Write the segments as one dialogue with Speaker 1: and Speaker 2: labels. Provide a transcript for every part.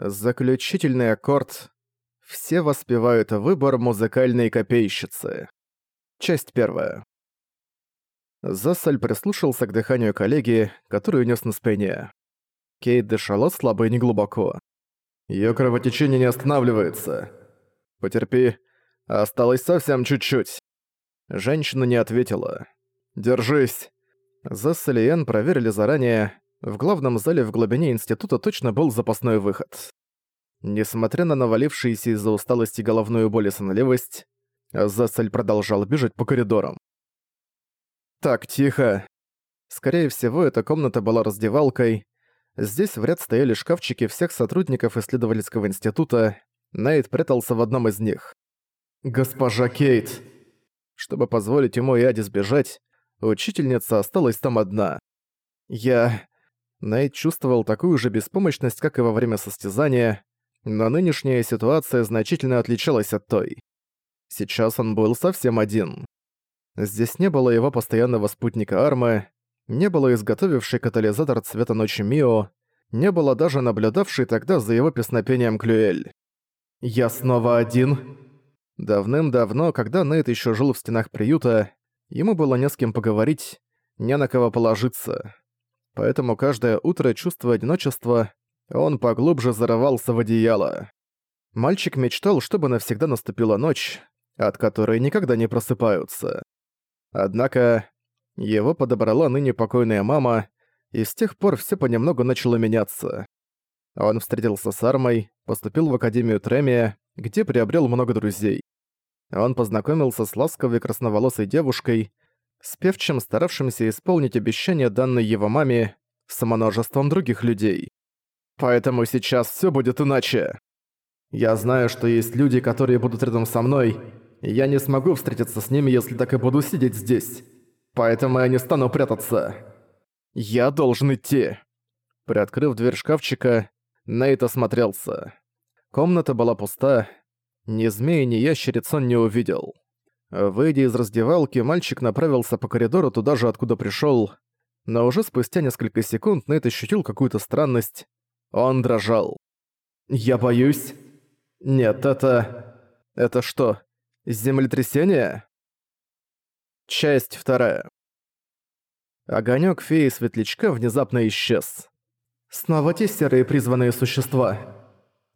Speaker 1: Заключительный аккорд. Все воспевают выбор музыкальной копейщицы. Часть первая. Засаль прислушался к дыханию коллеги, который нес на спине. Кейт дышала слабо и неглубоко. Её кровотечение не останавливается. Потерпи. Осталось совсем чуть-чуть. Женщина не ответила. Держись. Засаль и Энн проверили заранее, в главном зале в глубине института точно был запасной выход. Несмотря на навалившиеся из-за усталости головную боль и сонливость, Зессель продолжал бежать по коридорам. «Так, тихо!» Скорее всего, эта комната была раздевалкой. Здесь в ряд стояли шкафчики всех сотрудников исследовательского института. Найт прятался в одном из них. «Госпожа Кейт!» Чтобы позволить ему и Аде сбежать, учительница осталась там одна. «Я...» Найт чувствовал такую же беспомощность, как и во время состязания, но нынешняя ситуация значительно отличалась от той. Сейчас он был совсем один. Здесь не было его постоянного спутника Армы, не было изготовившей катализатор цвета ночи Мио, не было даже наблюдавшей тогда за его песнопением Клюэль. «Я снова один?» Давным-давно, когда Нейт еще жил в стенах приюта, ему было не с кем поговорить, не на кого положиться поэтому каждое утро, чувствуя одиночество, он поглубже зарывался в одеяло. Мальчик мечтал, чтобы навсегда наступила ночь, от которой никогда не просыпаются. Однако его подобрала ныне покойная мама, и с тех пор все понемногу начало меняться. Он встретился с Армой, поступил в Академию Тремия, где приобрел много друзей. Он познакомился с ласковой красноволосой девушкой, с певчим, старавшимся исполнить обещание данной его маме, с множеством других людей. Поэтому сейчас все будет иначе. Я знаю, что есть люди, которые будут рядом со мной, и я не смогу встретиться с ними, если так и буду сидеть здесь. Поэтому я не стану прятаться. Я должен идти. Приоткрыв дверь шкафчика, Нейт осмотрелся. Комната была пуста. Ни змеи, ни ящериц он не увидел. Выйдя из раздевалки, мальчик направился по коридору туда же, откуда пришёл, но уже спустя несколько секунд Нейт ощутил какую-то странность. Он дрожал. «Я боюсь...» «Нет, это... Это что, землетрясение?» Часть вторая. Огонёк феи светлячка внезапно исчез. «Снова те серые призванные существа».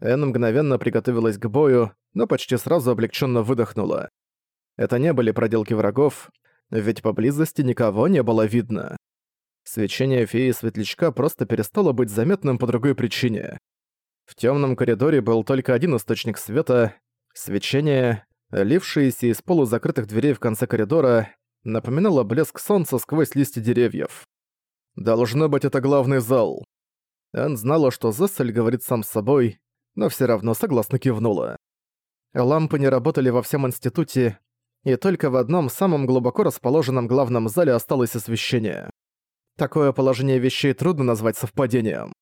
Speaker 1: Энн мгновенно приготовилась к бою, но почти сразу облегченно выдохнула. Это не были проделки врагов, ведь поблизости никого не было видно. Свечение феи Светлячка просто перестало быть заметным по другой причине. В темном коридоре был только один источник света — свечение, лившееся из полузакрытых дверей в конце коридора, напоминало блеск солнца сквозь листья деревьев. «Должно быть, это главный зал». Энн знала, что Зессель говорит сам с собой, но все равно согласно кивнула. Лампы не работали во всем институте, и только в одном самом глубоко расположенном главном зале осталось освещение. Такое положение вещей трудно назвать совпадением.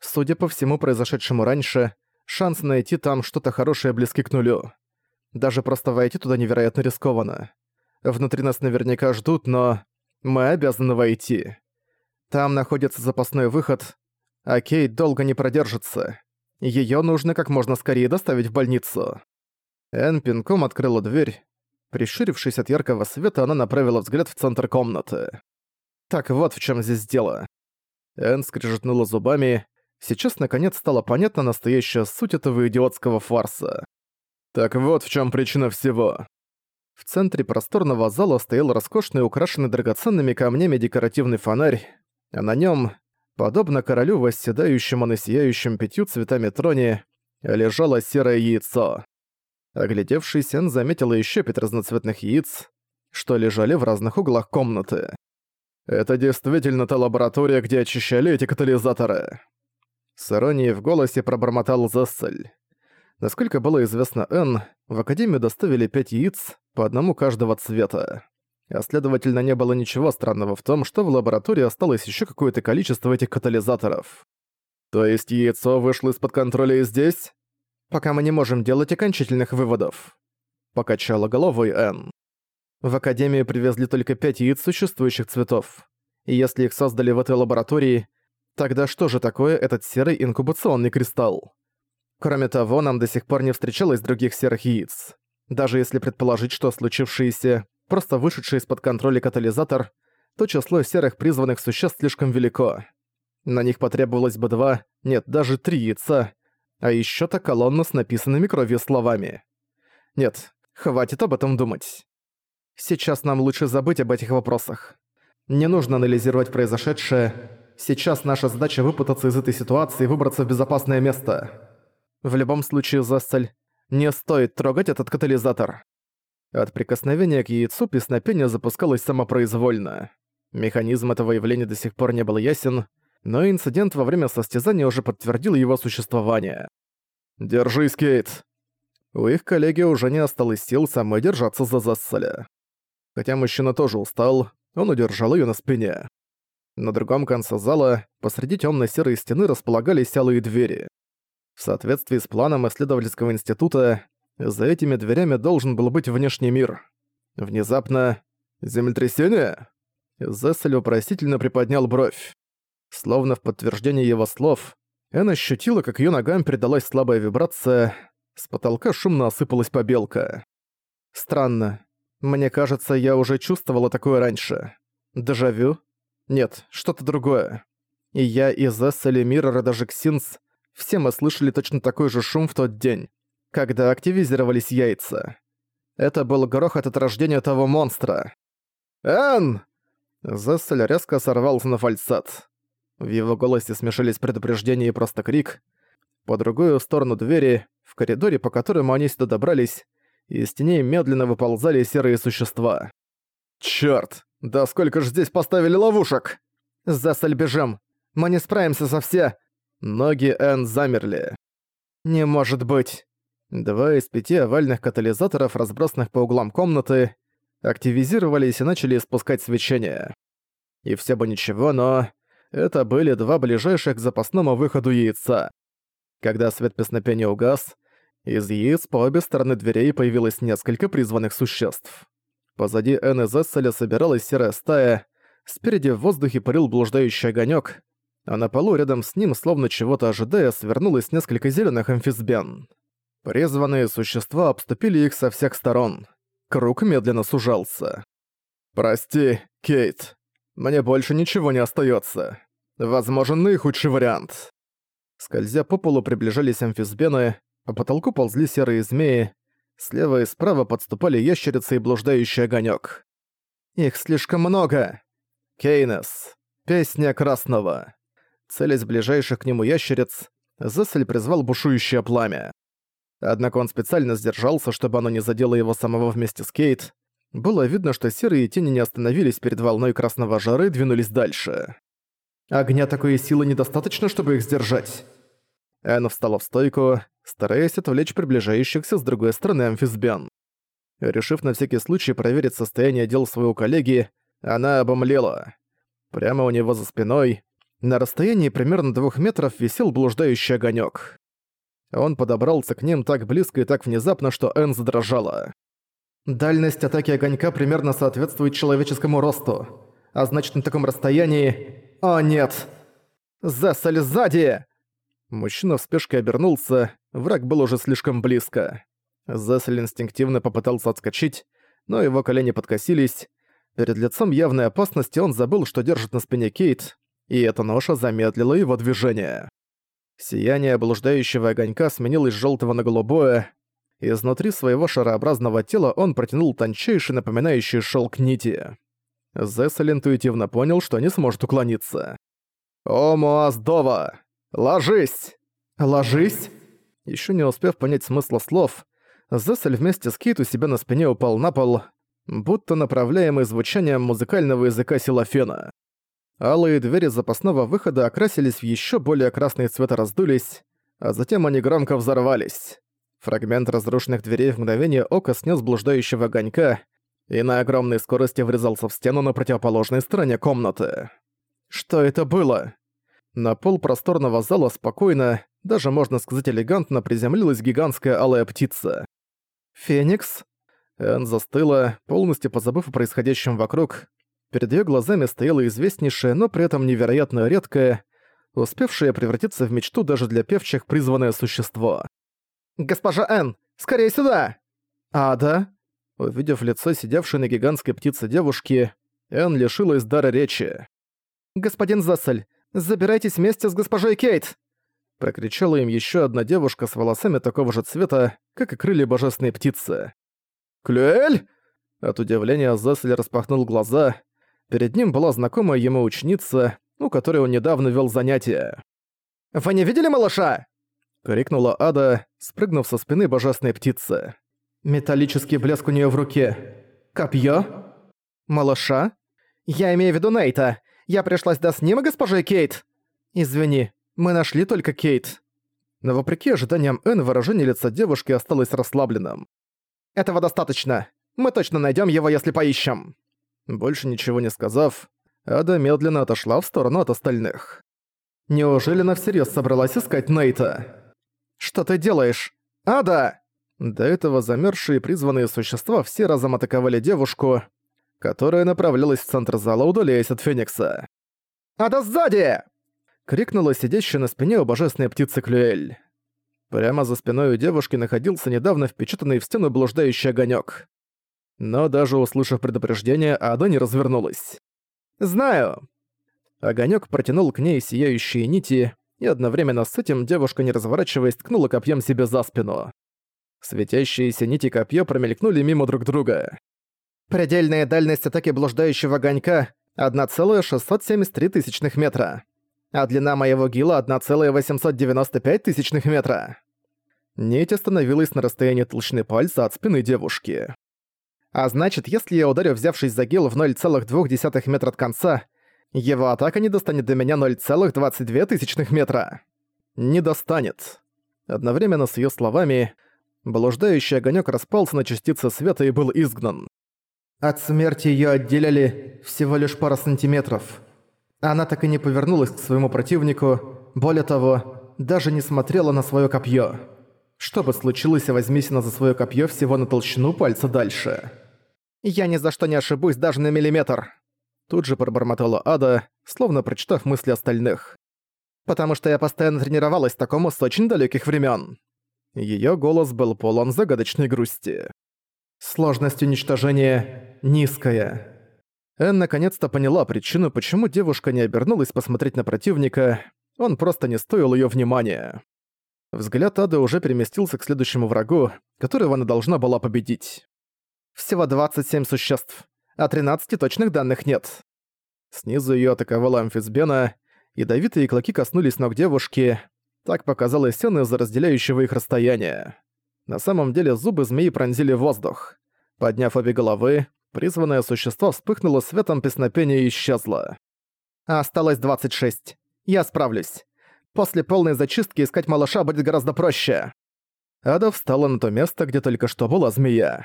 Speaker 1: Судя по всему произошедшему раньше, шанс найти там что-то хорошее близки к нулю. Даже просто войти туда невероятно рискованно. Внутри нас наверняка ждут, но мы обязаны войти. Там находится запасной выход, а Кейт долго не продержится. Её нужно как можно скорее доставить в больницу. Эн пинком открыла дверь, Прищурившись от яркого света, она направила взгляд в центр комнаты. Так вот в чем здесь дело. Энн скрежетнула зубами. Сейчас наконец стало понятна настоящая суть этого идиотского фарса. Так вот в чем причина всего. В центре просторного зала стоял роскошный, украшенный драгоценными камнями декоративный фонарь, а на нем, подобно королю, восседающему на сияющем пятью цветами троне, лежало серое яйцо. Оглядевшись, он заметила еще пять разноцветных яиц, что лежали в разных углах комнаты. «Это действительно та лаборатория, где очищали эти катализаторы!» С иронией в голосе пробормотал Зессель. Насколько было известно Энн, в Академию доставили пять яиц, по одному каждого цвета. А следовательно, не было ничего странного в том, что в лаборатории осталось еще какое-то количество этих катализаторов. То есть яйцо вышло из-под контроля и здесь? Пока мы не можем делать окончательных выводов», — покачала головой Энн. В Академию привезли только пять яиц существующих цветов. И если их создали в этой лаборатории, тогда что же такое этот серый инкубационный кристалл? Кроме того, нам до сих пор не встречалось других серых яиц. Даже если предположить, что случившееся – просто вышедший из-под контроля катализатор, то число серых призванных существ слишком велико. На них потребовалось бы два, нет, даже три яйца, а еще та колонна с написанными кровью словами. Нет, хватит об этом думать. Сейчас нам лучше забыть об этих вопросах. Не нужно анализировать произошедшее. Сейчас наша задача выпутаться из этой ситуации и выбраться в безопасное место. В любом случае, Зассаль, не стоит трогать этот катализатор. От прикосновения к яйцу песнопение запускалось самопроизвольно. Механизм этого явления до сих пор не был ясен, но инцидент во время состязания уже подтвердил его существование. «Держись, Кейт!» У их коллеги уже не осталось сил самой держаться за Зассаля. Хотя мужчина тоже устал, он удержал ее на спине. На другом конце зала, посреди темно серой стены располагались алые двери. В соответствии с планом исследовательского института, за этими дверями должен был быть внешний мир. Внезапно... Землетрясение? Зессель вопросительно приподнял бровь. Словно в подтверждение его слов, Энн ощутила, как ее ногам передалась слабая вибрация, с потолка шумно осыпалась побелка. Странно. Мне кажется, я уже чувствовала такое раньше. Дежавю? Нет, что-то другое. И я, и Зессель, и Миррор, даже Ксинс все мы слышали точно такой же шум в тот день, когда активизировались яйца. Это был грохот от рождения того монстра. «Энн!» Зессель резко сорвался на фальцет. В его голосе смешались предупреждение и просто крик. По другую сторону двери, в коридоре, по которому они сюда добрались, из теней медленно выползали серые существа. «Чёрт! Да сколько ж здесь поставили ловушек!» «Зессель, бежим! Мы не справимся со все...» Ноги Энн замерли. «Не может быть!» Два из пяти овальных катализаторов, разбросанных по углам комнаты, активизировались и начали испускать свечение. И все бы ничего, но... Это были два ближайших к запасному выходу яйца. Когда свет песнопения угас, из яиц по обе стороны дверей появилось несколько призванных существ. Позади Энн и Зесселя собиралась серая стая, спереди в воздухе парил блуждающий огонек, а на полу рядом с ним, словно чего-то ожидая, свернулось несколько зеленых амфисбен. Призванные существа обступили их со всех сторон. Круг медленно сужался. «Прости, Кейт. Мне больше ничего не остается. Возможен наихудший вариант». Скользя по полу приближались амфисбены, по потолку ползли серые змеи, слева и справа подступали ящерицы и блуждающий огонек. «Их слишком много!» Кейнес. Песня Красного. Целясь ближайших к нему ящериц, Зессель призвал бушующее пламя. Однако он специально сдержался, чтобы оно не задело его самого вместе с Кейт. Было видно, что серые тени не остановились перед волной красного жары и двинулись дальше. Огня такой силы недостаточно, чтобы их сдержать. Энн встала в стойку, стараясь отвлечь приближающихся с другой стороны амфисбян. Решив на всякий случай проверить состояние дел своего коллеги, она обомлела. Прямо у него за спиной, на расстоянии примерно двух метров висел блуждающий огонек. Он подобрался к ним так близко и так внезапно, что Энн задрожала. Дальность атаки огонька примерно соответствует человеческому росту. А значит, на таком расстоянии... О, нет! Зессель сзади! Мужчина в спешке обернулся, враг был уже слишком близко. Зессель инстинктивно попытался отскочить, но его колени подкосились. Перед лицом явной опасности он забыл, что держит на спине Кейт, и эта ноша замедлила его движение. Сияние блуждающего огонька сменилось с жёлтого на голубое. Изнутри своего шарообразного тела он протянул тончайший, напоминающий шелк нити. Зессель интуитивно понял, что не сможет уклониться. «О, Муаздова! Ложись!» «Ложись?» Еще не успев понять смысла слов, Зессель вместе с Кейт у себя на спине упал на пол, будто направляемый звучанием музыкального языка Силофена. Алые двери запасного выхода окрасились в еще более красный цвет и раздулись, а затем они громко взорвались. Фрагмент разрушенных дверей в мгновение ока снес блуждающего огонька и на огромной скорости врезался в стену на противоположной стороне комнаты. Что это было? На пол просторного зала спокойно, даже можно сказать элегантно, приземлилась гигантская алая птица. «Феникс?» Энн застыла, полностью позабыв о происходящем вокруг, Перед её глазами стояла известнейшая, но при этом невероятно редкая, успевшее превратиться в мечту даже для певчих призванное существо. «Госпожа Н, скорее сюда!» «Ада?» Увидев лицо сидевшей на гигантской птице девушки, Эн лишилась дара речи. «Господин Зассель, забирайтесь вместе с госпожой Кейт!» Прокричала им еще одна девушка с волосами такого же цвета, как и крылья божественной птицы. «Клюэль?» От удивления Зассель распахнул глаза. Перед ним была знакомая ему ученица, у которой он недавно вел занятия. «Вы не видели малыша?» — крикнула Ада, спрыгнув со спины божественной птицы. Металлический блеск у нее в руке. Копье? Малыша? Я имею в виду Нейта. Я пришла сюда с ним и госпожой Кейт. Извини, мы нашли только Кейт. Но вопреки ожиданиям Энн, выражение лица девушки осталось расслабленным. Этого достаточно. Мы точно найдем его, если поищем. Больше ничего не сказав, Ада медленно отошла в сторону от остальных. Неужели она всерьез собралась искать Нейта? «Что ты делаешь? Ада!» До этого замерзшие призванные существа все разом атаковали девушку, которая направлялась в центр зала, удаляясь от Феникса. «Ада сзади!» — крикнула сидящая на спине у божественной птицы Клюэль. Прямо за спиной у девушки находился недавно впечатанный в стену блуждающий огонек. Но даже услышав предупреждение, Ада не развернулась. «Знаю!» Огонек протянул к ней сияющие нити, и одновременно с этим девушка, не разворачиваясь, ткнула копьем себе за спину. Светящиеся нити копье промелькнули мимо друг друга. Предельная дальность атаки блуждающего огонька — 1,673 тысячных метра. А длина моего гила — 1,895 тысячных метра. Нить остановилась на расстоянии толщины пальца от спины девушки. А значит, если я ударю, взявшись за гил в 0,2 метра от конца, его атака не достанет до меня 0,22 тысячных метра. Не достанет. Одновременно с ее словами Блуждающий огонек распался на частицы света и был изгнан. От смерти ее отделяли всего лишь пара сантиметров. Она так и не повернулась к своему противнику, более того, даже не смотрела на свое копье. Что бы случилось, возьмись она за свое копье всего на толщину пальца дальше. «Я ни за что не ошибусь даже на миллиметр!» Тут же пробормотала Ада, словно прочитав мысли остальных. «Потому что я постоянно тренировалась такому с очень далеких времен. Её голос был полон загадочной грусти. «Сложность уничтожения низкая». Энн наконец-то поняла причину, почему девушка не обернулась посмотреть на противника, он просто не стоил её внимания. Взгляд Ады уже переместился к следующему врагу, которого она должна была победить. Всего 27 существ, а 13 точных данных нет. Снизу её атаковала амфисбена, ядовитые клыки коснулись ног девушки, так показалось Сен из-за разделяющего их расстояния. На самом деле зубы змеи пронзили воздух. Подняв обе головы, призванное существо вспыхнуло светом песнопения и исчезло. «Осталось 26. Я справлюсь. После полной зачистки искать малыша будет гораздо проще». Ада встала на то место, где только что была змея.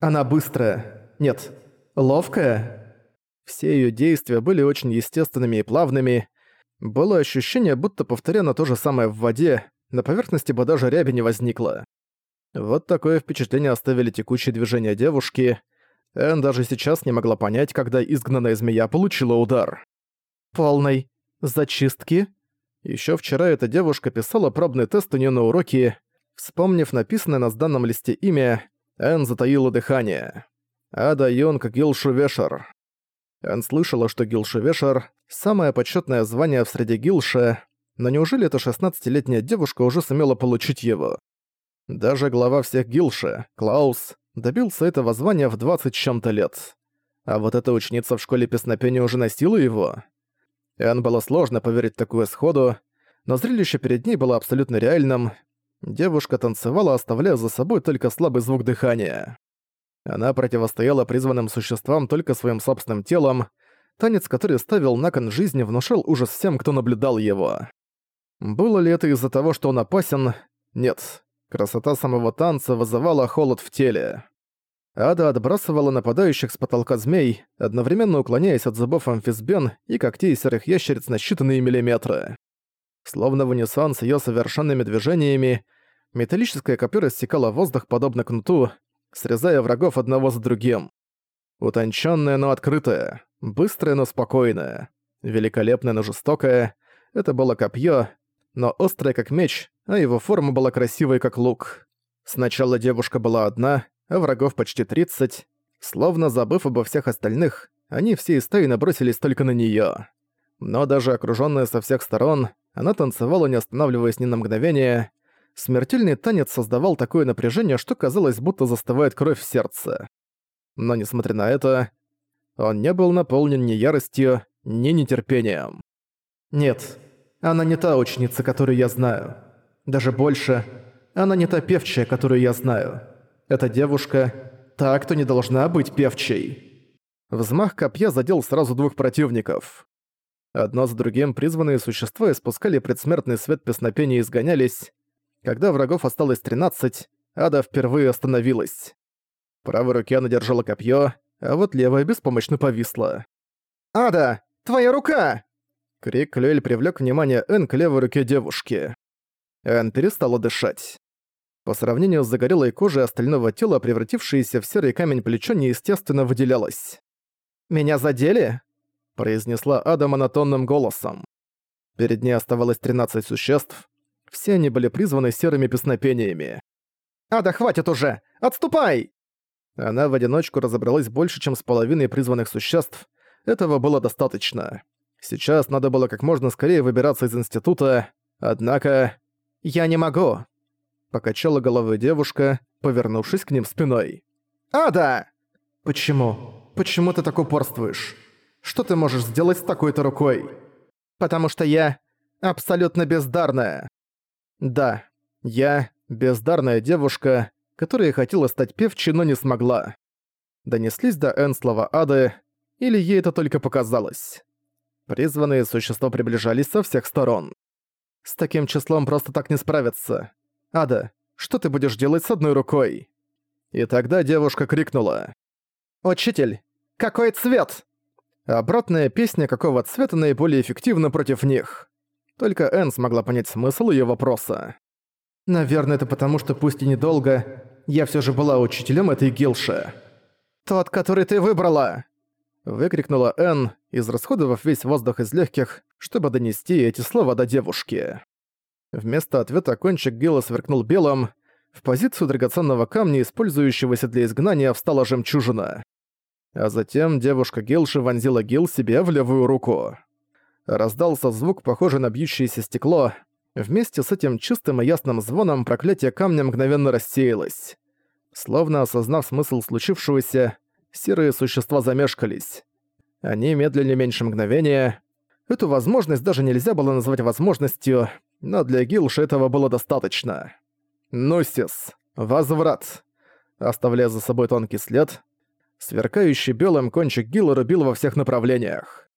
Speaker 1: Она быстрая. Нет, ловкая. Все её действия были очень естественными и плавными, было ощущение, будто повторяно то же самое в воде, на поверхности бы даже ряби не возникло. Вот такое впечатление оставили текущие движения девушки. Эн даже сейчас не могла понять, когда изгнанная змея получила удар. Полной зачистки? Еще вчера эта девушка писала пробный тест у нее на уроке. Вспомнив написанное на сданном листе имя, Эн затаила дыхание. Ада Йонг Гилшу Вешер. Эн слышала, что Гилшу Вешер Самое почетное звание в среде Гилша, но неужели эта 16-летняя девушка уже сумела получить его? Даже глава всех Гилша, Клаус, добился этого звания в 20 чем-то лет. А вот эта ученица в школе песнопения уже носила его. Энн было сложно поверить такую сходу, но зрелище перед ней было абсолютно реальным. Девушка танцевала, оставляя за собой только слабый звук дыхания. Она противостояла призванным существам только своим собственным телом, Танец, который ставил на кон жизни, внушал ужас всем, кто наблюдал его. Было ли это из-за того, что он опасен? Нет. Красота самого танца вызывала холод в теле. Ада отбрасывала нападающих с потолка змей, одновременно уклоняясь от зубов амфисбен и когтей серых ящериц на считанные миллиметры. Словно в унисон с её совершенными движениями, металлическая копье рассекала воздух подобно кнуту, срезая врагов одного за другим. Утонченная, но открытая. Быстрая, но спокойная. Великолепная, но жестокая. Это было копье, но острое как меч, а его форма была красивой как лук. Сначала девушка была одна, а врагов почти 30. Словно забыв обо всех остальных, они все из стаи набросились только на неё. Но даже окружённая со всех сторон, она танцевала, не останавливаясь ни на мгновение. Смертельный танец создавал такое напряжение, что казалось, будто застывает кровь в сердце. Но несмотря на это, он не был наполнен ни яростью, ни нетерпением. «Нет, она не та ученица, которую я знаю. Даже больше, она не та певчая, которую я знаю. Эта девушка — та, кто не должна быть певчей». Взмах копья задел сразу двух противников. Одно за другим призванные существа испускали предсмертный свет песнопения и изгонялись. Когда врагов осталось 13, Ада впервые остановилась. Правой руке она держала копье, а вот левая беспомощно повисла. «Ада, твоя рука!» Крик Лёэль привлёк внимание Эн к левой руке девушки. Эн перестала дышать. По сравнению с загорелой кожей остального тела, превратившееся в серый камень плечо неестественно выделялось. «Меня задели?» – произнесла Ада монотонным голосом. Перед ней оставалось 13 существ. Все они были призваны серыми песнопениями. «Ада, хватит уже! Отступай!» Она в одиночку разобралась больше, чем с половиной призванных существ. Этого было достаточно. Сейчас надо было как можно скорее выбираться из института, однако... «Я не могу!» Покачала головой девушка, повернувшись к ним спиной. «Ада!» «Почему? Почему ты так упорствуешь? Что ты можешь сделать с такой-то рукой?» «Потому что я абсолютно бездарная!» «Да, я бездарная девушка, которая хотела стать певчей, но не смогла». Донеслись до Эн слова Ады, или ей это только показалось. Призванные существа приближались со всех сторон. С таким числом просто так не справиться. Ада, что ты будешь делать с одной рукой? И тогда девушка крикнула. «Учитель, какой цвет?» Обратная песня какого цвета наиболее эффективна против них. Только Энн смогла понять смысл ее вопроса. «Наверное, это потому, что пусть и недолго, я все же была учителем этой гилши». «Тот, который ты выбрала!» Выкрикнула Энн, израсходовав весь воздух из легких, чтобы донести эти слова до девушки. Вместо ответа кончик Гилла сверкнул белым. В позицию драгоценного камня, использующегося для изгнания, встала жемчужина. А затем девушка Гилши вонзила Гил себе в левую руку. Раздался звук, похожий на бьющееся стекло. Вместе с этим чистым и ясным звоном проклятие камня мгновенно рассеялось. Словно осознав смысл случившегося, серые существа замешкались. Они медлили меньше мгновения. Эту возможность даже нельзя было назвать возможностью, но для Гилши этого было достаточно. Нусис. Возврат. Оставляя за собой тонкий след, сверкающий белым кончик Гилла рубил во всех направлениях.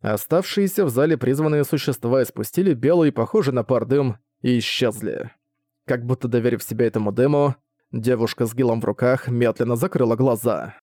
Speaker 1: Оставшиеся в зале призванные существа испустили белый, похожий на пар дым, и исчезли. Как будто доверив себя этому дыму, девушка с Гиллом в руках медленно закрыла глаза.